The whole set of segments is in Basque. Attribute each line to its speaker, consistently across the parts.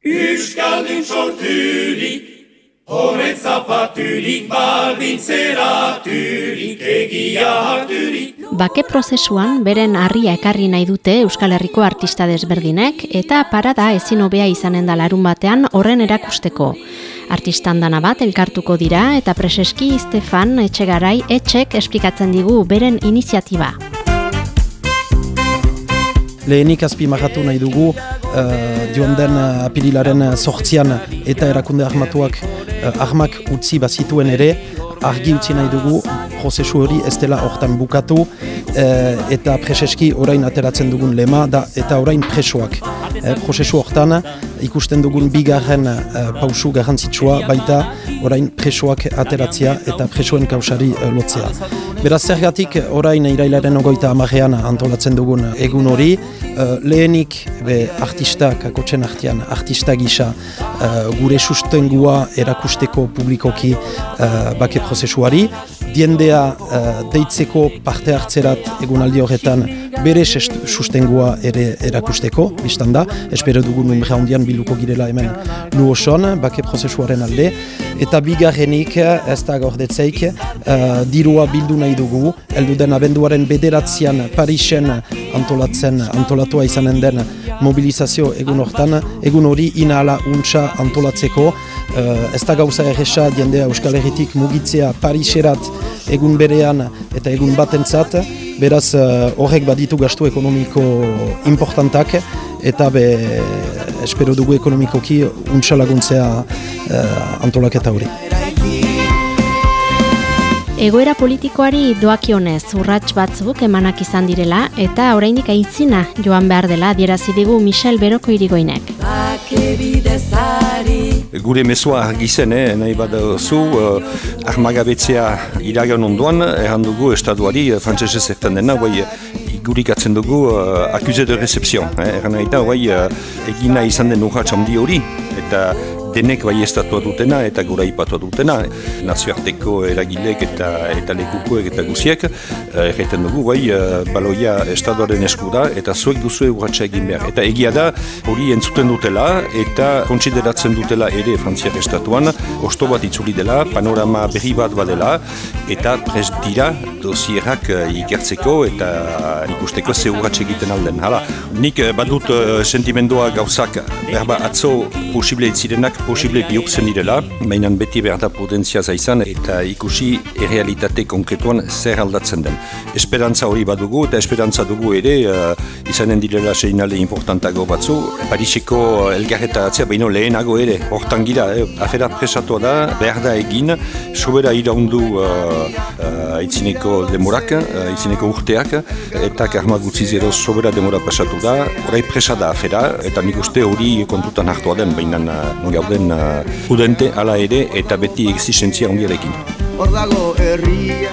Speaker 1: Euskaldun sorturik, horren zapaturik, bardintzeraturik, egia harturik.
Speaker 2: Bake prozesuan beren harria ekarri nahi dute Euskal Herriko artista desberdinek eta parada ezin hobea izanen da larun batean horren erakusteko. Artistan dana bat elkartuko dira eta preseski Stefan Etxegarai etxek esplikatzen digu beren iniziatiba.
Speaker 3: Lehenik azpi marratu nahi dugu uh, joan den uh, apirilaren sortzian eta erakunde armatuak uh, armak utzi bazituen ere argi utzi nahi dugu prozesu hori ez dela hortan bukatu eta preseski orain ateratzen dugun lema da eta orain presoak. E, prozesu hortan ikusten dugun bigarren uh, pausu garrantzitsua baita orain presoak ateratzea eta presoen kausari uh, lotzea. Beraz zergatik orain irailaren ogoita amarean antolatzen dugun egun hori, uh, lehenik be artistak, akotxen artian, artista gisa gure sustengua erakusteko publikoki uh, bake prozesuari, diendea uh, deitzeko parte hartzerat egunaldi horretan bere sustengua ere erakusteko, biztan da, espero dugun numera hondian biluko girela hemen lu oson, bake prozesuaren alde, eta bigarrenik ez da gordetzeik uh, dirua bildu nahi dugu, eldu den abenduaren bederatzean Parisen antolatzen, antolatua izanen den mobilizazio egun hortan, egun hori inala untsa antolatzeko, uh, ez da gauza erresa diendea Euskal Herritik mugitzea Pariserat egun berean eta egun batentzat, beraz uh, horrek baditu gastu ekonomiko importantak eta be espero dugu ekonomikoki untsa laguntzea uh, antolaketa hori.
Speaker 2: Egoera politikoari doakionez urrats batzuk emanak izan direla eta oraindik aitzina joan behar dela dierazi digu Michel Beroko irigoinek.
Speaker 4: Gure mesua argizen, eh, nahi baduzu, uh, armagabetzea iragan onduan, erran dugu estaduari, uh, frantzese zertan dena, guai, gurik atzen dugu uh, akuse de recepción. Eh, erran nahi da, guai, uh, egina izan den urratx handi eta denek bai dutena eta gura ipatua dutena. Nazioarteko eragilek eta eta lekukoek eta guziek, eh, egiten dugu bai, eh, baloia estatuaren eskuda eta zuek duzu urratxa egin behar. Eta egia da, hori entzuten dutela eta kontsideratzen dutela ere frantziak estatuan, osto bat itzuli dela, panorama berri bat badela, eta prest dira dosierak uh, ikertzeko eta ikusteko ze urratxa egiten alden. Hala, nik badut sentimendua gauzak berba atzo posible itzirenak posible bihurtzen direla, mainan beti behar da potentzia zaizan eta ikusi errealitate konkretuan zer aldatzen den. Esperantza hori badugu eta esperantza dugu ere uh, izanen direla seinale importantago batzu. Pariseko elgarreta atzea baino lehenago ere, hortan gira, eh, afera presatua da, behar da egin, sobera iraundu uh, uh, itzineko demorak, uh, urteak, eta karma gutzi zero sobera demora pasatu da, horrei presada afera, eta nik uste hori kontutan hartua den, baina uh, den uh, udente ala ere eta beti existentzia ongiarekin.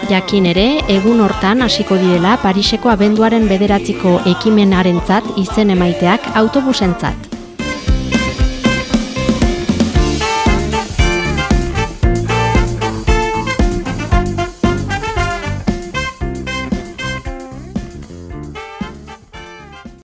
Speaker 2: Jakin ere, egun hortan hasiko direla Pariseko abenduaren bederatziko ekimenarentzat izen emaiteak autobusentzat.